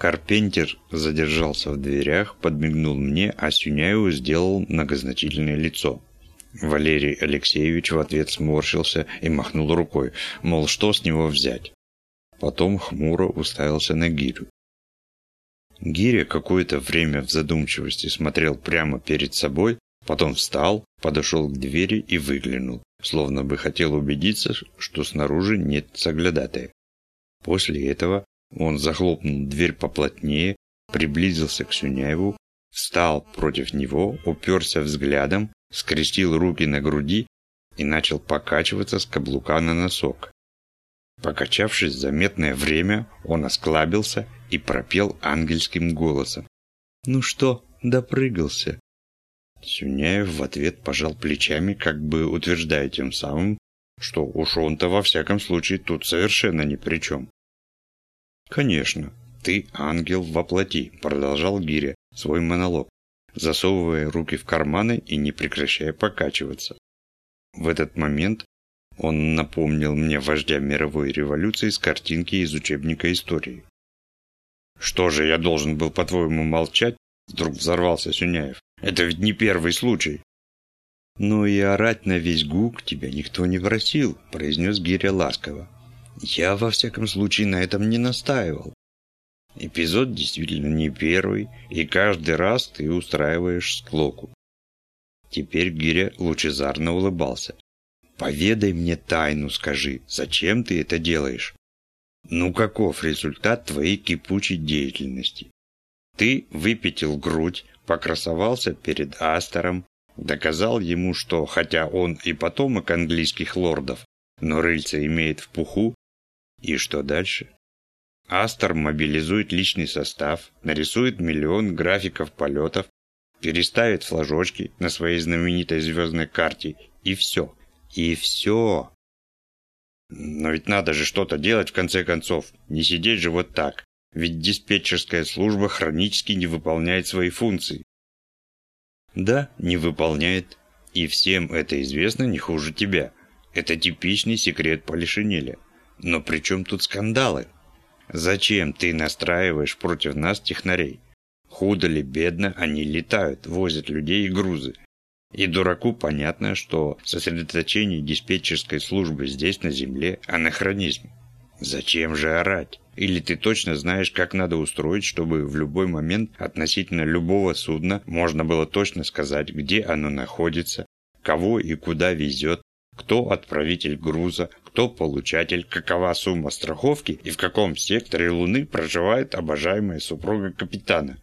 Карпентер задержался в дверях, подмигнул мне, а Сюняеву сделал многозначительное лицо. Валерий Алексеевич в ответ сморщился и махнул рукой, мол, что с него взять. Потом хмуро уставился на гирю. Гиря какое-то время в задумчивости смотрел прямо перед собой, потом встал, подошел к двери и выглянул, словно бы хотел убедиться, что снаружи нет соглядатая. После этого он захлопнул дверь поплотнее, приблизился к Сюняеву, встал против него, уперся взглядом, скрестил руки на груди и начал покачиваться с каблука на носок. Покачавшись заметное время, он осклабился и пропел ангельским голосом. «Ну что, допрыгался?» Сюняев в ответ пожал плечами, как бы утверждая тем самым, что уж он-то во всяком случае тут совершенно ни при чем. «Конечно, ты ангел во плоти», – продолжал Гиря свой монолог, засовывая руки в карманы и не прекращая покачиваться. В этот момент он напомнил мне вождя мировой революции с картинки из учебника истории. «Что же, я должен был, по-твоему, молчать?» Вдруг взорвался Сюняев. «Это ведь не первый случай». «Ну и орать на весь гук тебя никто не просил», произнес Гиря ласково. Я, во всяком случае, на этом не настаивал. Эпизод действительно не первый, и каждый раз ты устраиваешь склоку. Теперь Гиря лучезарно улыбался. «Поведай мне тайну, скажи, зачем ты это делаешь? Ну каков результат твоей кипучей деятельности? Ты выпятил грудь, покрасовался перед Астером, доказал ему, что, хотя он и потомок английских лордов, но рыльца имеет в пуху, и что дальше? Астер мобилизует личный состав, нарисует миллион графиков полетов, переставит флажочки на своей знаменитой звездной карте, и все. И все. Но ведь надо же что-то делать в конце концов, не сидеть же вот так, ведь диспетчерская служба хронически не выполняет свои функции. Да, не выполняет, и всем это известно не хуже тебя. Это типичный секрет Полишинеля. Но при чем тут скандалы? Зачем ты настраиваешь против нас технарей? Худо ли, бедно, они летают, возят людей и грузы. И дураку понятно, что сосредоточение диспетчерской службы здесь, на земле, анахронизм. Зачем же орать? Или ты точно знаешь, как надо устроить, чтобы в любой момент относительно любого судна можно было точно сказать, где оно находится, кого и куда везет, кто отправитель груза, кто получатель, какова сумма страховки и в каком секторе Луны проживает обожаемая супруга капитана.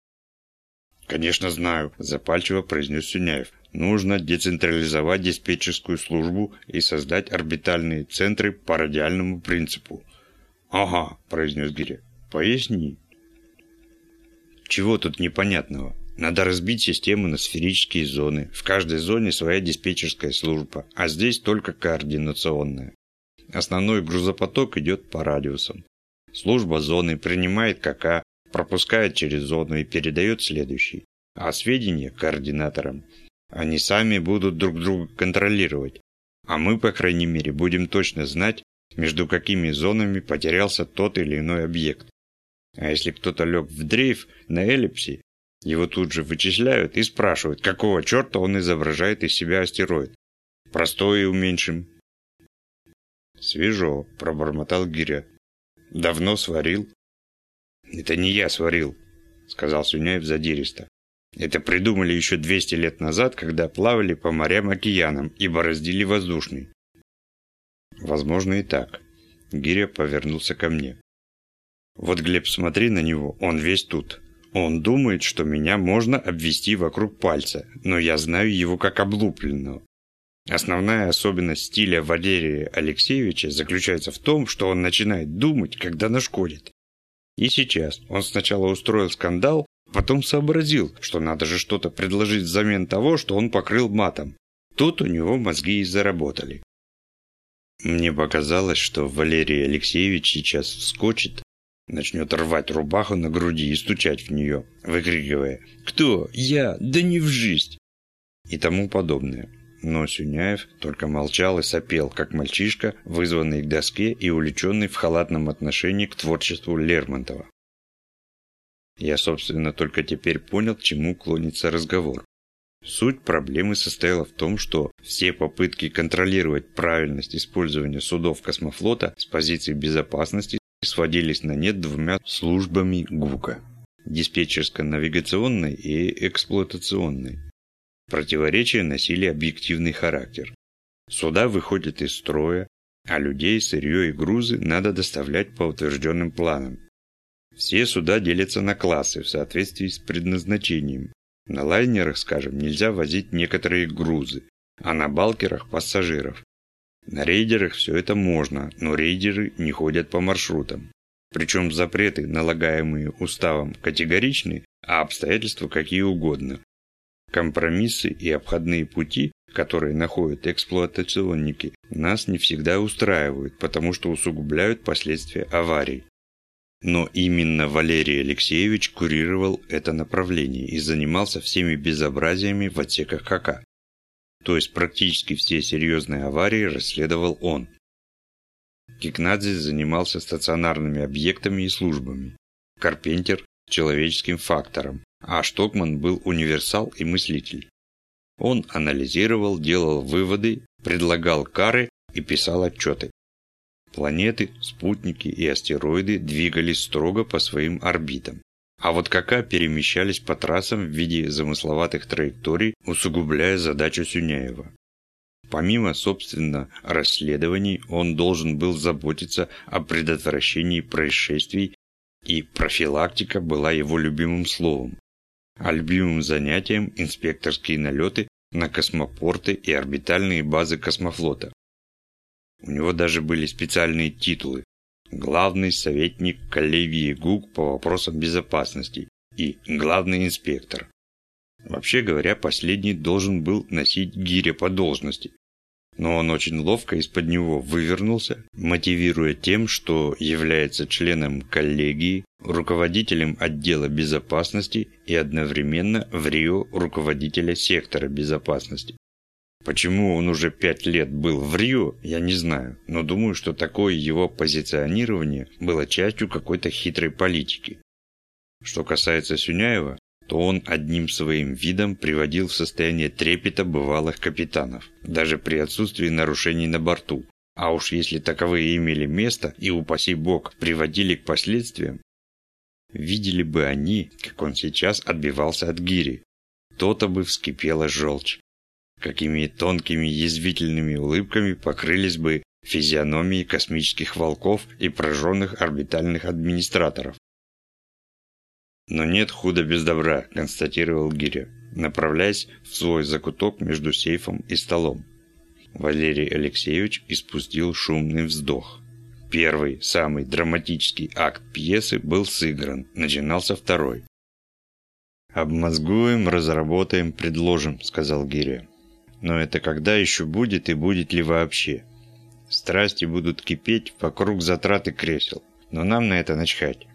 «Конечно знаю», – запальчиво произнес Сюняев. «Нужно децентрализовать диспетчерскую службу и создать орбитальные центры по радиальному принципу». «Ага», – произнес Гиря. «Поясни». «Чего тут непонятного?» Надо разбить систему на сферические зоны. В каждой зоне своя диспетчерская служба, а здесь только координационная. Основной грузопоток идет по радиусам. Служба зоны принимает КК, пропускает через зону и передает следующий. А сведения координаторам. Они сами будут друг друга контролировать. А мы, по крайней мере, будем точно знать, между какими зонами потерялся тот или иной объект. А если кто-то лег в дрейф на эллипсе, его тут же вычисляют и спрашивают, какого черта он изображает из себя астероид. Простое уменьшим. Свежо, пробормотал Гиря. Давно сварил? Это не я сварил, сказал Сюняев задиристо. Это придумали еще 200 лет назад, когда плавали по морям-океанам и бороздили воздушный. Возможно и так. Гиря повернулся ко мне. Вот, Глеб, смотри на него, он весь тут. Он думает, что меня можно обвести вокруг пальца, но я знаю его как облупленного. Основная особенность стиля Валерия Алексеевича заключается в том, что он начинает думать, когда нашкодит. И сейчас он сначала устроил скандал, потом сообразил, что надо же что-то предложить взамен того, что он покрыл матом. Тут у него мозги и заработали. Мне показалось, что Валерий Алексеевич сейчас вскочит, начнет рвать рубаху на груди и стучать в нее, выкрикивая «Кто? Я? Да не в жизнь!» и тому подобное. Но Сюняев только молчал и сопел, как мальчишка, вызванный к доске и увлеченный в халатном отношении к творчеству Лермонтова. Я, собственно, только теперь понял, к чему клонится разговор. Суть проблемы состояла в том, что все попытки контролировать правильность использования судов космофлота с позиции безопасности сводились на нет двумя службами ГУКа – диспетчерско-навигационной и эксплуатационной. Противоречия носили объективный характер. Суда выходят из строя, а людей, сырье и грузы надо доставлять по утвержденным планам. Все суда делятся на классы в соответствии с предназначением. На лайнерах, скажем, нельзя возить некоторые грузы, а на балкерах – пассажиров. На рейдерах все это можно, но рейдеры не ходят по маршрутам. Причем запреты, налагаемые уставом, категоричны, а обстоятельства какие угодно. Компромиссы и обходные пути, которые находят эксплуатационники, нас не всегда устраивают, потому что усугубляют последствия аварий. Но именно Валерий Алексеевич курировал это направление и занимался всеми безобразиями в отсеках КК. То есть практически все серьезные аварии расследовал он. Кикнадзе занимался стационарными объектами и службами. Карпентер – человеческим фактором, а Штокман был универсал и мыслитель. Он анализировал, делал выводы, предлагал кары и писал отчеты. Планеты, спутники и астероиды двигались строго по своим орбитам. А вот КК перемещались по трассам в виде замысловатых траекторий, усугубляя задачу Сюняева. Помимо, собственно, расследований, он должен был заботиться о предотвращении происшествий, и профилактика была его любимым словом. А любимым занятием инспекторские налеты на космопорты и орбитальные базы космофлота. У него даже были специальные титулы. Главный советник коллегии ГУК по вопросам безопасности и главный инспектор. Вообще говоря, последний должен был носить гиря по должности. Но он очень ловко из-под него вывернулся, мотивируя тем, что является членом коллегии, руководителем отдела безопасности и одновременно в Рио руководителя сектора безопасности. Почему он уже пять лет был в Рио, я не знаю, но думаю, что такое его позиционирование было частью какой-то хитрой политики. Что касается Сюняева, то он одним своим видом приводил в состояние трепета бывалых капитанов, даже при отсутствии нарушений на борту. А уж если таковые имели место и, упаси бог, приводили к последствиям, видели бы они, как он сейчас отбивался от гири, то-то бы вскипела желчь какими тонкими язвительными улыбками покрылись бы физиономии космических волков и прожженных орбитальных администраторов. «Но нет худа без добра», – констатировал Гиря, направляясь в свой закуток между сейфом и столом. Валерий Алексеевич испустил шумный вздох. Первый, самый драматический акт пьесы был сыгран, начинался второй. «Обмозгуем, разработаем, предложим», – сказал Гиря. Но это когда еще будет и будет ли вообще? Страсти будут кипеть вокруг затраты кресел. Но нам на это начхать.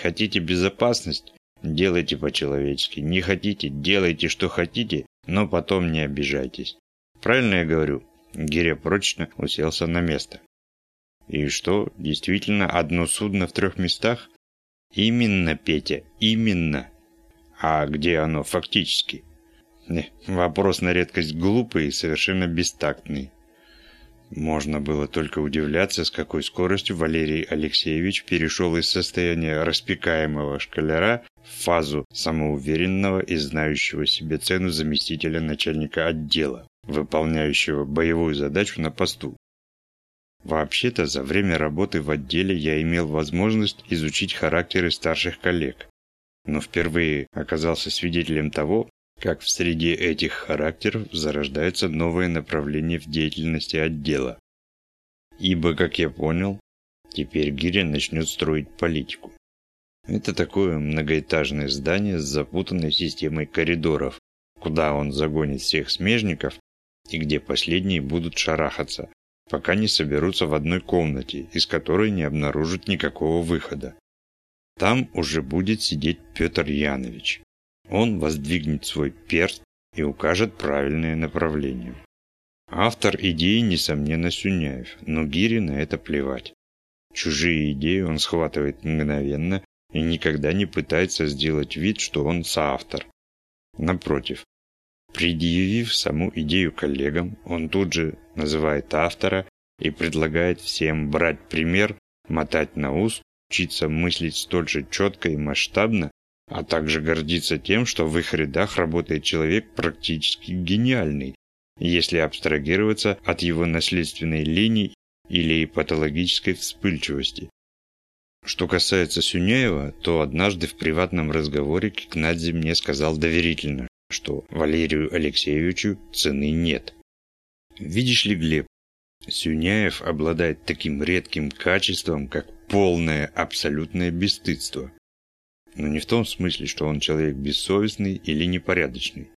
Хотите безопасность? Делайте по-человечески. Не хотите? Делайте, что хотите, но потом не обижайтесь. Правильно я говорю? Гиря прочно уселся на место. И что, действительно одно судно в трех местах? Именно, Петя, именно. А где оно фактически? Вопрос на редкость глупый и совершенно бестактный. Можно было только удивляться, с какой скоростью Валерий Алексеевич перешел из состояния распекаемого школяра в фазу самоуверенного и знающего себе цену заместителя начальника отдела, выполняющего боевую задачу на посту. Вообще-то, за время работы в отделе я имел возможность изучить характеры старших коллег, но впервые оказался свидетелем того, как в среде этих характеров зарождается новое направление в деятельности отдела. Ибо, как я понял, теперь Гиря начнет строить политику. Это такое многоэтажное здание с запутанной системой коридоров, куда он загонит всех смежников и где последние будут шарахаться, пока не соберутся в одной комнате, из которой не обнаружат никакого выхода. Там уже будет сидеть Петр Янович. Он воздвигнет свой перст и укажет правильное направление. Автор идеи, несомненно, Сюняев, но Гире на это плевать. Чужие идеи он схватывает мгновенно, и никогда не пытается сделать вид, что он соавтор. Напротив, предъявив саму идею коллегам, он тут же называет автора и предлагает всем брать пример, мотать на ус, учиться мыслить столь же четко и масштабно, а также гордиться тем, что в их рядах работает человек практически гениальный, если абстрагироваться от его наследственной линии или патологической вспыльчивости. Что касается Сюняева, то однажды в приватном разговоре Кикнадзе мне сказал доверительно, что Валерию Алексеевичу цены нет. Видишь ли, Глеб, Сюняев обладает таким редким качеством, как полное абсолютное бесстыдство. Но не в том смысле, что он человек бессовестный или непорядочный.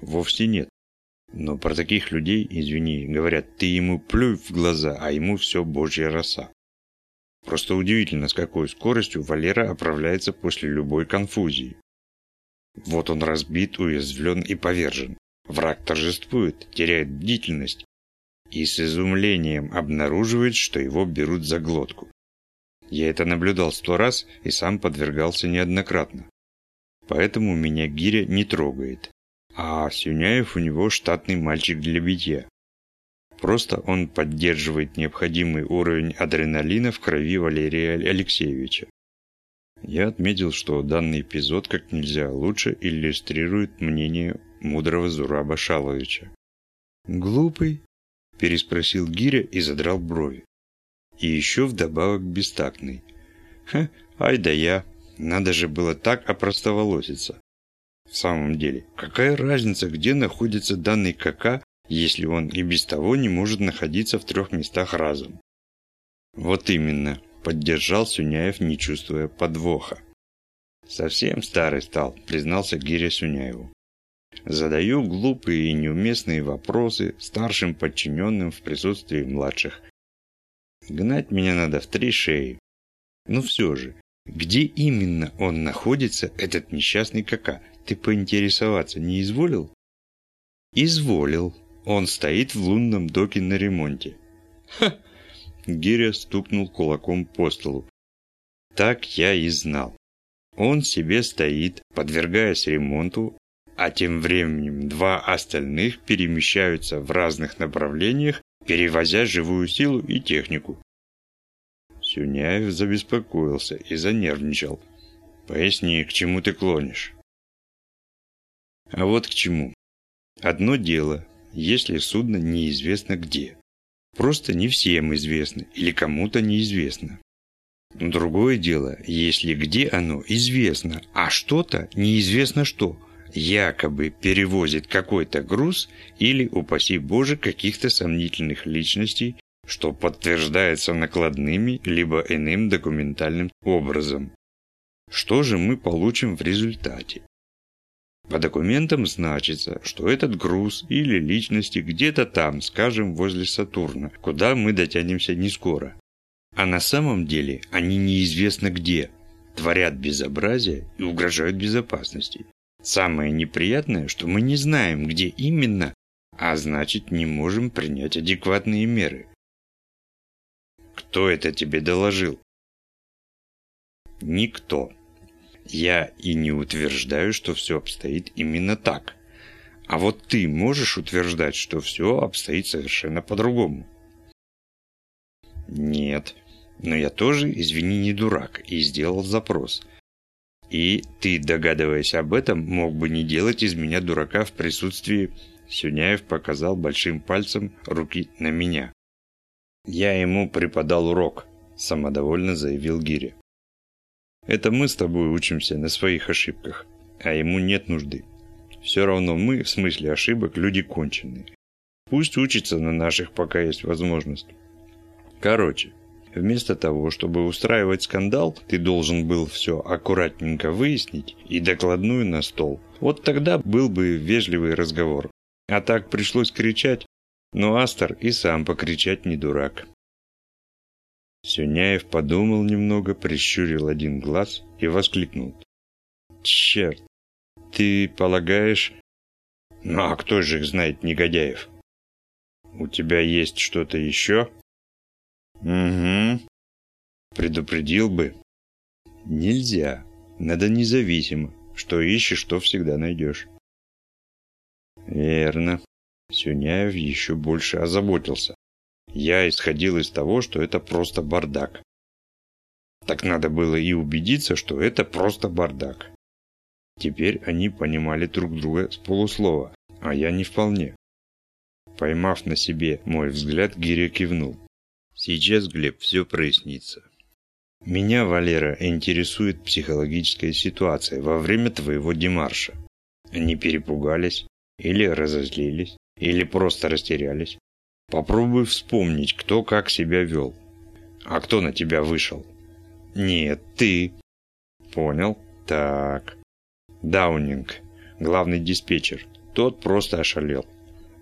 Вовсе нет. Но про таких людей, извини, говорят, ты ему плюй в глаза, а ему все божья роса. Просто удивительно, с какой скоростью Валера оправляется после любой конфузии. Вот он разбит, уязвлен и повержен. Враг торжествует, теряет бдительность и с изумлением обнаруживает, что его берут за глотку. Я это наблюдал сто раз и сам подвергался неоднократно. Поэтому меня гиря не трогает. А Сюняев у него штатный мальчик для битья. Просто он поддерживает необходимый уровень адреналина в крови Валерия Алексеевича. Я отметил, что данный эпизод как нельзя лучше иллюстрирует мнение мудрого Зураба Шаловича. «Глупый?» – переспросил Гиря и задрал брови. И еще вдобавок бестактный. «Ха, ай да я, надо же было так опростоволоситься». В самом деле, какая разница, где находится данный КК если он и без того не может находиться в трех местах разом. Вот именно, поддержал Сюняев, не чувствуя подвоха. Совсем старый стал, признался Гиря Сюняеву. Задаю глупые и неуместные вопросы старшим подчиненным в присутствии младших. Гнать меня надо в три шеи. Ну все же, где именно он находится, этот несчастный кака? Ты поинтересоваться не изволил? Изволил, он стоит в лунном доке на ремонте. Ха! Гиря стукнул кулаком по столу. Так я и знал. Он себе стоит, подвергаясь ремонту, а тем временем два остальных перемещаются в разных направлениях, перевозя живую силу и технику. Сюняев забеспокоился и занервничал. «Поясни, к чему ты клонишь?» «А вот к чему. Одно дело если судно неизвестно где. Просто не всем известно или кому-то неизвестно. Но другое дело, если где оно известно, а что-то неизвестно что, якобы перевозит какой-то груз или, упаси Боже, каких-то сомнительных личностей, что подтверждается накладными либо иным документальным образом. Что же мы получим в результате? По документам значится, что этот груз или личности где-то там, скажем, возле Сатурна, куда мы дотянемся не скоро. А на самом деле они неизвестно где, творят безобразие и угрожают безопасности. Самое неприятное, что мы не знаем, где именно, а значит не можем принять адекватные меры. Кто это тебе доложил? Никто. Я и не утверждаю, что все обстоит именно так. А вот ты можешь утверждать, что все обстоит совершенно по-другому? Нет. Но я тоже, извини, не дурак и сделал запрос. И ты, догадываясь об этом, мог бы не делать из меня дурака в присутствии... Сюняев показал большим пальцем руки на меня. Я ему преподал урок, самодовольно заявил Гиря. Это мы с тобой учимся на своих ошибках, а ему нет нужды. Все равно мы, в смысле ошибок, люди конченые. Пусть учится на наших, пока есть возможность. Короче, вместо того, чтобы устраивать скандал, ты должен был все аккуратненько выяснить и докладную на стол. Вот тогда был бы вежливый разговор. А так пришлось кричать, но Астер и сам покричать не дурак. Сюняев подумал немного, прищурил один глаз и воскликнул. «Черт! Ты полагаешь...» «Ну а кто же их знает, негодяев?» «У тебя есть что-то еще?» «Угу. Предупредил бы». Нельзя. Надо независимо. Что ищешь, что всегда найдешь. Верно. Сюняев еще больше озаботился. Я исходил из того, что это просто бардак. Так надо было и убедиться, что это просто бардак. Теперь они понимали друг друга с полуслова, а я не вполне. Поймав на себе мой взгляд, Гиря кивнул. Сейчас, Глеб, все прояснится. Меня, Валера, интересует психологическая ситуация во время твоего демарша. Они перепугались, или разозлились, или просто растерялись. Попробуй вспомнить, кто как себя вел. А кто на тебя вышел? Нет, ты. Понял? Так. Даунинг, главный диспетчер. Тот просто ошалел.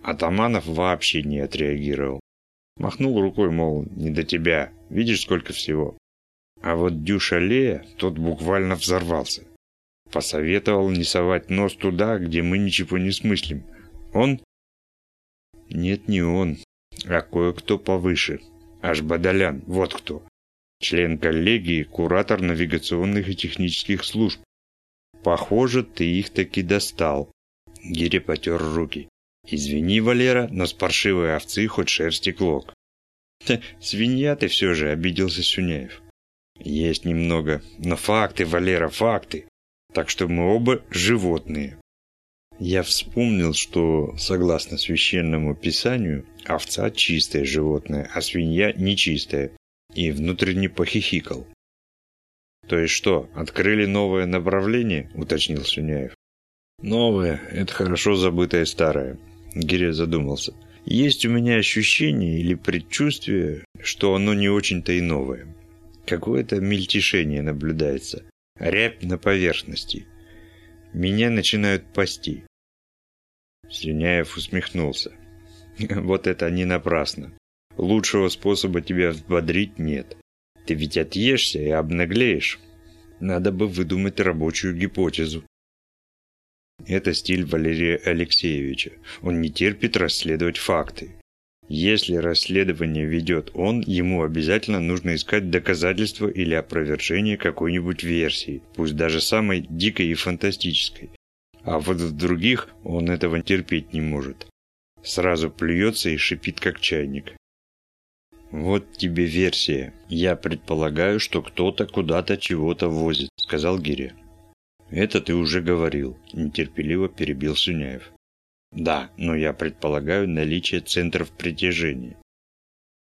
Атаманов вообще не отреагировал. Махнул рукой, мол, не до тебя, видишь сколько всего. А вот Дюшалея, тот буквально взорвался. Посоветовал не совать нос туда, где мы ничего не смыслим. Он? Нет, не он, а кое-кто повыше. Аж Бадалян, вот кто. Член коллегии, куратор навигационных и технических служб. Похоже, ты их таки достал. Гири потер руки. Извини, Валера, но с паршивой овцы хоть шерсти клок. свинья ты все же, обиделся Сюняев. Есть немного, но факты, Валера, факты. Так что мы оба животные. Я вспомнил, что, согласно священному писанию, овца чистое животное, а свинья нечистая, и внутренне похихикал. «То есть что, открыли новое направление?» – уточнил Сюняев. «Новое – это хорошо забытое старое. Гиря задумался. Есть у меня ощущение или предчувствие, что оно не очень-то и новое. Какое-то мельтешение наблюдается. Рябь на поверхности. Меня начинают пасти. Слюняев усмехнулся. Вот это не напрасно. Лучшего способа тебя взбодрить нет. Ты ведь отъешься и обнаглеешь. Надо бы выдумать рабочую гипотезу. Это стиль Валерия Алексеевича. Он не терпит расследовать факты. Если расследование ведет он, ему обязательно нужно искать доказательства или опровержение какой-нибудь версии, пусть даже самой дикой и фантастической. А вот в других он этого терпеть не может. Сразу плюется и шипит как чайник. «Вот тебе версия. Я предполагаю, что кто-то куда-то чего-то возит», — сказал Гиря. «Это ты уже говорил», – нетерпеливо перебил Сюняев. «Да, но я предполагаю наличие центров притяжения.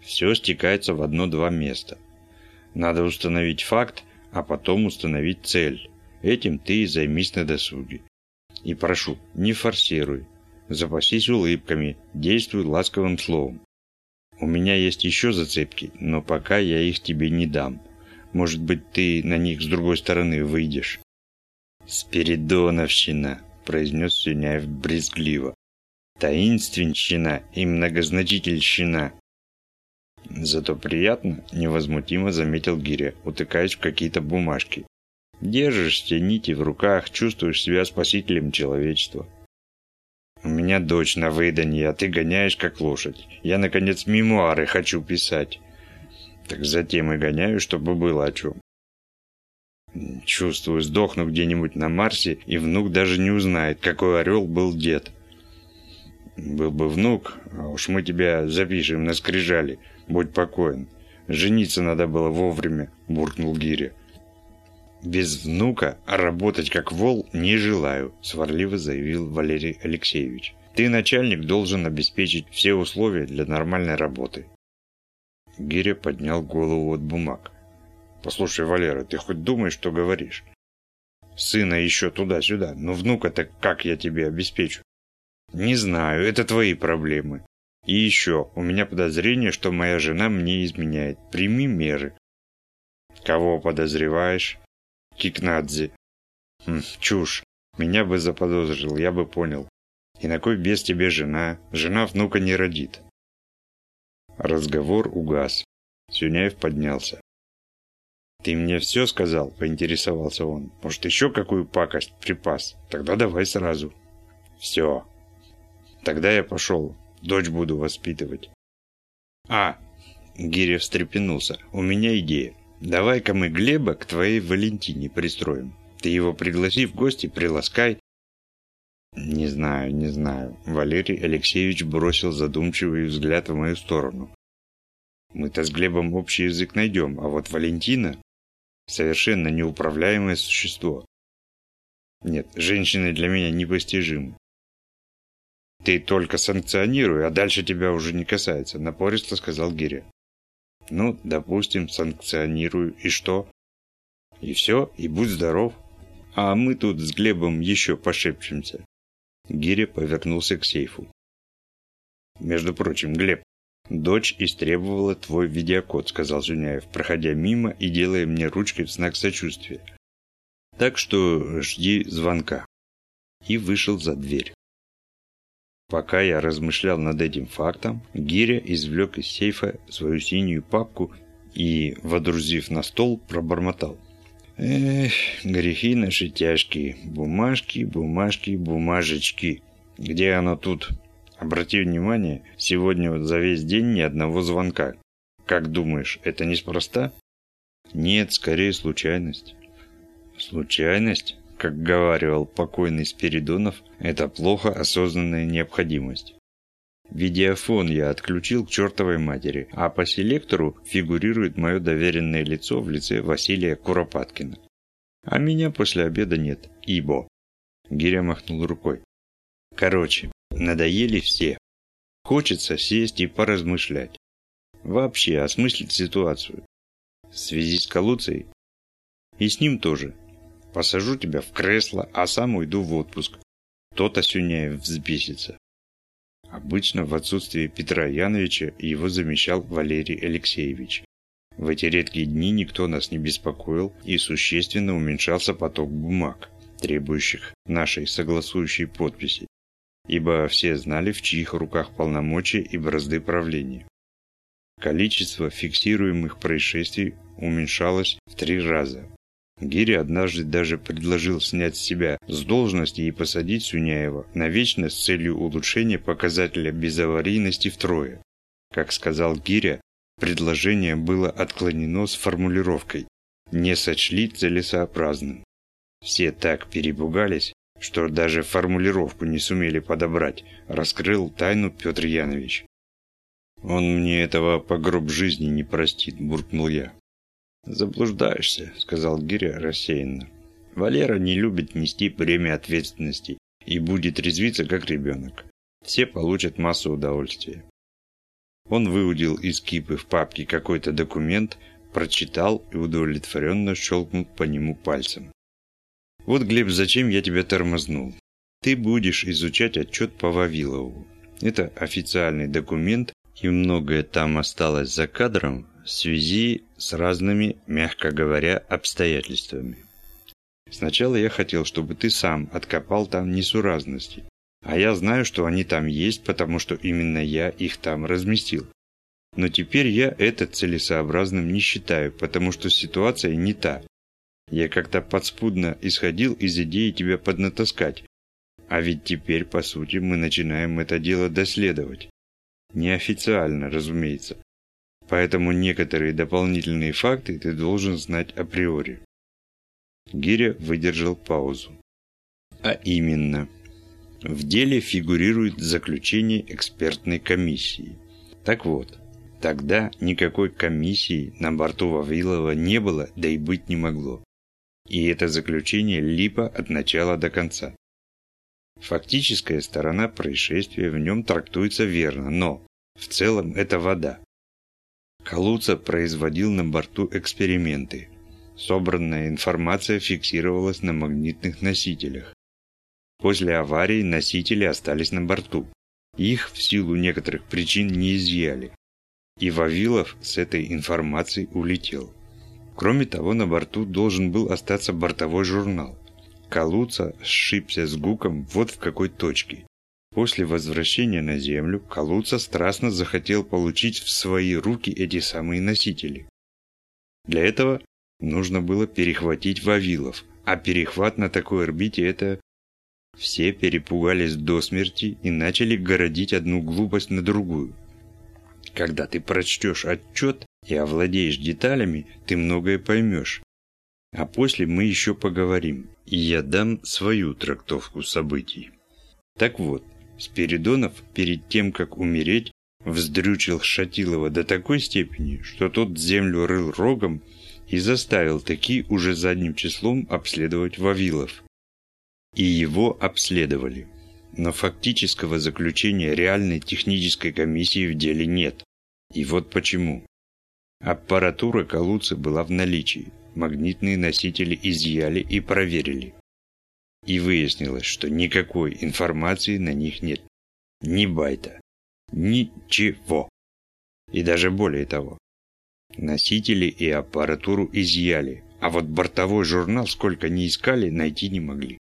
Все стекается в одно-два места. Надо установить факт, а потом установить цель. Этим ты и займись на досуге. И прошу, не форсируй. Запасись улыбками, действуй ласковым словом. У меня есть еще зацепки, но пока я их тебе не дам. Может быть, ты на них с другой стороны выйдешь. «Спиридоновщина», – произнес Сюняев брезгливо. «Таинственщина и многозначительщина». «Зато приятно», – невозмутимо заметил Гиря, утыкаясь в какие-то бумажки. «Держишь те нити в руках, чувствуешь себя спасителем человечества». «У меня дочь на выданье, а ты гоняешь как лошадь. Я, наконец, мемуары хочу писать». «Так затем и гоняю, чтобы было о чем». Чувствую, сдохну где-нибудь на Марсе, и внук даже не узнает, какой орел был дед. Был бы внук, а уж мы тебя запишем на скрижали, будь покоен. Жениться надо было вовремя, буркнул Гиря. Без внука, работать как вол не желаю, сварливо заявил Валерий Алексеевич. Ты, начальник, должен обеспечить все условия для нормальной работы. Гиря поднял голову от бумаг. Послушай, Валера, ты хоть думаешь, что говоришь? Сына еще туда-сюда, но внука-то как я тебе обеспечу? Не знаю, это твои проблемы. И еще, у меня подозрение, что моя жена мне изменяет. Прими меры. Кого подозреваешь? Кикнадзе. Хм, чушь. Меня бы заподозрил, я бы понял. И на кой без тебе жена? Жена внука не родит. Разговор угас. Сюняев поднялся. «Ты мне все сказал?» – поинтересовался он. «Может, еще какую пакость припас? Тогда давай сразу». «Все». «Тогда я пошел. Дочь буду воспитывать». «А!» – Гиря встрепенулся. «У меня идея. Давай-ка мы Глеба к твоей Валентине пристроим. Ты его пригласи в гости, приласкай. Не знаю, не знаю. Валерий Алексеевич бросил задумчивый взгляд в мою сторону. Мы-то с Глебом общий язык найдем, а вот Валентина – совершенно неуправляемое существо. Нет, женщины для меня непостижимы. Ты только санкционируй, а дальше тебя уже не касается, напористо сказал Гиря. Ну, допустим, санкционирую. И что? И все, и будь здоров. А мы тут с Глебом еще пошепчемся. Гиря повернулся к сейфу. Между прочим, Глеб, дочь истребовала твой видеокод, сказал Зуняев, проходя мимо и делая мне ручкой в знак сочувствия. Так что жди звонка. И вышел за дверь. Пока я размышлял над этим фактом, Гиря извлек из сейфа свою синюю папку и, водрузив на стол, пробормотал. Эх, грехи наши тяжкие. Бумажки, бумажки, бумажечки. Где оно тут? Обрати внимание, сегодня вот за весь день ни одного звонка. Как думаешь, это неспроста? Нет, скорее случайность. Случайность? как говаривал покойный Спиридонов, это плохо осознанная необходимость. Видеофон я отключил к чертовой матери, а по селектору фигурирует мое доверенное лицо в лице Василия Куропаткина. А меня после обеда нет, ибо... Гиря махнул рукой. Короче, надоели все. Хочется сесть и поразмышлять. Вообще осмыслить ситуацию. В связи с Калуцией. И с ним тоже. Посажу тебя в кресло, а сам уйду в отпуск. То-то Сюняев взбесится. Обычно в отсутствие Петра Яновича его замещал Валерий Алексеевич. В эти редкие дни никто нас не беспокоил и существенно уменьшался поток бумаг, требующих нашей согласующей подписи, ибо все знали, в чьих руках полномочия и бразды правления. Количество фиксируемых происшествий уменьшалось в три раза, Гири однажды даже предложил снять с себя с должности и посадить Сюняева навечно с целью улучшения показателя безаварийности втрое. Как сказал Гиря, предложение было отклонено с формулировкой «не сочли целесообразным». Все так перепугались, что даже формулировку не сумели подобрать, раскрыл тайну Петр Янович. «Он мне этого по гроб жизни не простит», – буркнул я. «Заблуждаешься», — сказал Гиря рассеянно. «Валера не любит нести бремя ответственности и будет резвиться, как ребенок. Все получат массу удовольствия». Он выудил из кипы в папке какой-то документ, прочитал и удовлетворенно щелкнул по нему пальцем. «Вот, Глеб, зачем я тебя тормознул? Ты будешь изучать отчет по Вавилову. Это официальный документ, и многое там осталось за кадром, в связи с разными, мягко говоря, обстоятельствами. Сначала я хотел, чтобы ты сам откопал там несуразности, а я знаю, что они там есть, потому что именно я их там разместил. Но теперь я это целесообразным не считаю, потому что ситуация не та. Я как-то подспудно исходил из идеи тебя поднатаскать. А ведь теперь, по сути, мы начинаем это дело доследовать. Неофициально, разумеется поэтому некоторые дополнительные факты ты должен знать априори. Гиря выдержал паузу. А именно, в деле фигурирует заключение экспертной комиссии. Так вот, тогда никакой комиссии на борту Вавилова не было, да и быть не могло. И это заключение липо от начала до конца. Фактическая сторона происшествия в нем трактуется верно, но в целом это вода. Калуца производил на борту эксперименты. Собранная информация фиксировалась на магнитных носителях. После аварии носители остались на борту. Их в силу некоторых причин не изъяли. И Вавилов с этой информацией улетел. Кроме того, на борту должен был остаться бортовой журнал. Калуца сшибся с Гуком вот в какой точке. После возвращения на Землю Калуца страстно захотел получить в свои руки эти самые носители. Для этого нужно было перехватить Вавилов, а перехват на такой орбите – это… Все перепугались до смерти и начали городить одну глупость на другую. Когда ты прочтешь отчет, и овладеешь деталями, ты многое поймешь. А после мы еще поговорим, и я дам свою трактовку событий. Так вот, Спиридонов перед тем, как умереть, вздрючил Шатилова до такой степени, что тот землю рыл рогом и заставил таки уже задним числом обследовать Вавилов. И его обследовали. Но фактического заключения реальной технической комиссии в деле нет. И вот почему. Аппаратура Калуцы была в наличии. Магнитные носители изъяли и проверили. И выяснилось, что никакой информации на них нет. Ни байта. Ничего. И даже более того. Носители и аппаратуру изъяли, а вот бортовой журнал, сколько ни искали, найти не могли.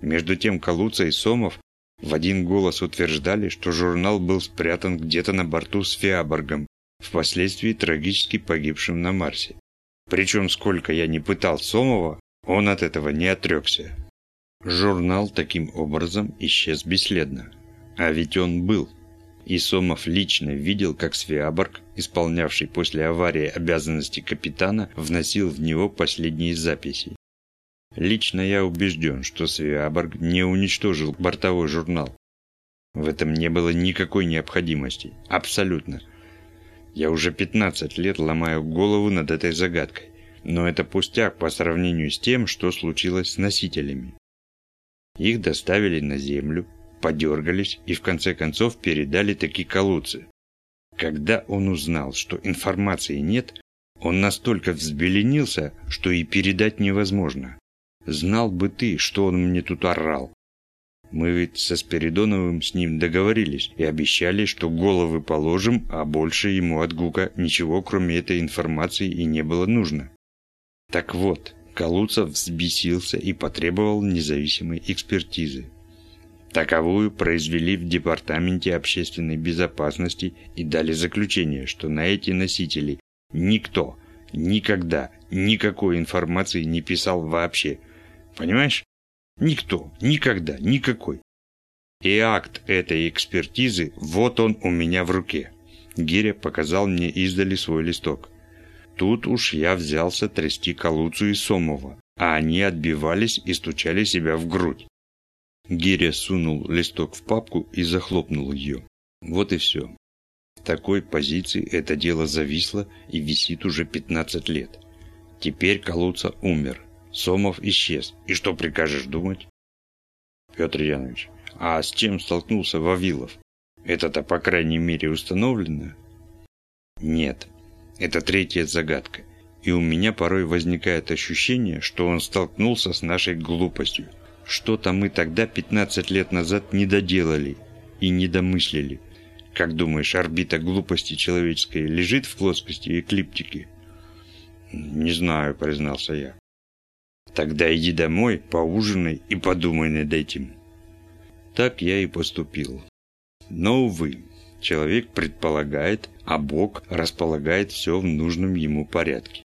Между тем Калуца и Сомов в один голос утверждали, что журнал был спрятан где-то на борту с Фиаборгом, впоследствии трагически погибшим на Марсе. Причем, сколько я не пытал Сомова, он от этого не отрекся. Журнал таким образом исчез бесследно. А ведь он был. И Сомов лично видел, как Свиаборг, исполнявший после аварии обязанности капитана, вносил в него последние записи. Лично я убежден, что Свиаборг не уничтожил бортовой журнал. В этом не было никакой необходимости. Абсолютно. Я уже 15 лет ломаю голову над этой загадкой. Но это пустяк по сравнению с тем, что случилось с носителями. Их доставили на Землю, подергались и в конце концов передали такие колодцы. Когда он узнал, что информации нет, он настолько взбеленился, что и передать невозможно. Знал бы ты, что он мне тут орал. Мы ведь со Спиридоновым с ним договорились и обещали, что головы положим, а больше ему от Гука ничего, кроме этой информации, и не было нужно. Так вот, Калуцев взбесился и потребовал независимой экспертизы. Таковую произвели в Департаменте общественной безопасности и дали заключение, что на эти носители никто никогда никакой информации не писал вообще. Понимаешь? Никто, никогда, никакой. И акт этой экспертизы, вот он у меня в руке. Гиря показал мне издали свой листок. Тут уж я взялся трясти Калуцу и Сомова, а они отбивались и стучали себя в грудь. Гиря сунул листок в папку и захлопнул ее. Вот и все. В такой позиции это дело зависло и висит уже 15 лет. Теперь Калуца умер, Сомов исчез. И что прикажешь думать? Петр Янович, а с чем столкнулся Вавилов? Это-то, по крайней мере, установлено? Нет, это третья загадка. И у меня порой возникает ощущение, что он столкнулся с нашей глупостью. Что-то мы тогда, 15 лет назад, не доделали и не домыслили. Как думаешь, орбита глупости человеческой лежит в плоскости эклиптики? Не знаю, признался я. Тогда иди домой, поужинай и подумай над этим. Так я и поступил. Но, увы, человек предполагает, а Бог располагает все в нужном ему порядке.